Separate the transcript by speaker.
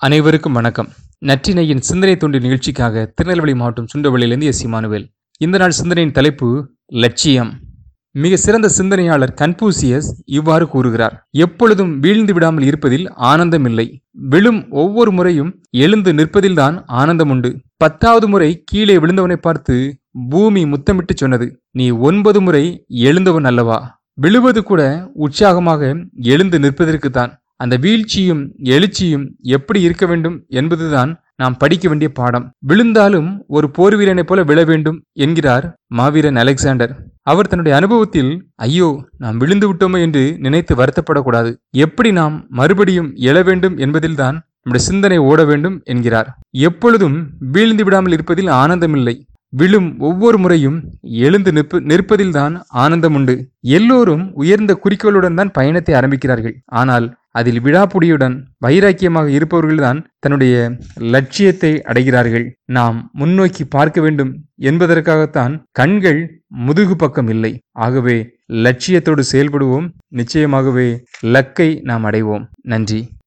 Speaker 1: அனைவருக்கும் வணக்கம். நற்றினையின் சிந்தனை தொண்டு நிகழ்ச்சிக்காக திருநெல்வேலி மாவட்டம் சுண்டவளியிலிருந்து எஸ் இமானுவேல் இந்த நாள் சிந்தனையின் தலைப்பு லட்சியம். மிக சிறந்த சிந்தனையாளர் கன்பூசியஸ் இவ்வாறு கூறுகிறார் எப்பொழுதும் வீழ்ந்து விடாமல் இருப்பதில் ஆனந்தம் இல்லை. விழும் ஒவ்வொரு முறையும் எழுந்து நிற்பதில்தான் ஆனந்தம் உண்டு. பத்தாவது முறை கீழே விழுந்தவனை பார்த்து பூமி முத்தமிட்டு சொன்னது நீ ஒன்பது முறை எழுந்தவன் அல்லவா? விழுவது கூட உற்சாகமாக எழுந்து நிற்பதற்குத்தான். அந்த வீழ்ச்சியும் எழுச்சியும் எப்படி இருக்க வேண்டும் என்பதுதான் நாம் படிக்க வேண்டிய பாடம். விழுந்தாலும் ஒரு போர் வீரனைப் போல விழ வேண்டும் என்கிறார் மாவீரன் அலெக்சாண்டர். அவர் தன்னுடைய அனுபவத்தில் ஐயோ நாம் விழுந்து விட்டோமோ என்று நினைத்து வருத்தப்படக்கூடாது. எப்படி நாம் மறுபடியும் எழ வேண்டும் என்பதில்தான் நம்முடைய சிந்தனை ஓட வேண்டும் என்கிறார். எப்பொழுதும் வீழ்ந்து விடாமல் இருப்பதில் ஆனந்தமில்லை. விழும் ஒவ்வொரு முறையும் எழுந்து நிற்ப நிற்பதில்தான் ஆனந்தம் உண்டு. எல்லோரும் உயர்ந்த குறிக்கோளுடன் தான் பயணத்தை ஆரம்பிக்கிறார்கள். ஆனால் அதில் விழாப்புடியுடன் வைராக்கியமாக இருப்பவர்கள்தான் தன்னுடைய லட்சியத்தை அடைகிறார்கள். நாம் முன்னோக்கி பார்க்க வேண்டும் என்பதற்காகத்தான் கண்கள் முதுகு பக்கம் இல்லை. ஆகவே லட்சியத்தோடு செயல்படுவோம். நிச்சயமாகவே லக்கை நாம் அடைவோம். நன்றி.